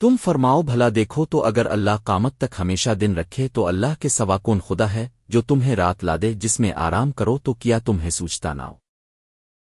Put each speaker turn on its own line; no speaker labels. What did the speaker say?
تم فرماؤ بھلا دیکھو تو اگر اللہ قامت تک ہمیشہ دن رکھے تو اللہ کے سوا کون خدا ہے جو تمہیں رات لا دے جس میں آرام کرو تو کیا تمہیں سوچتا نہ ہو۔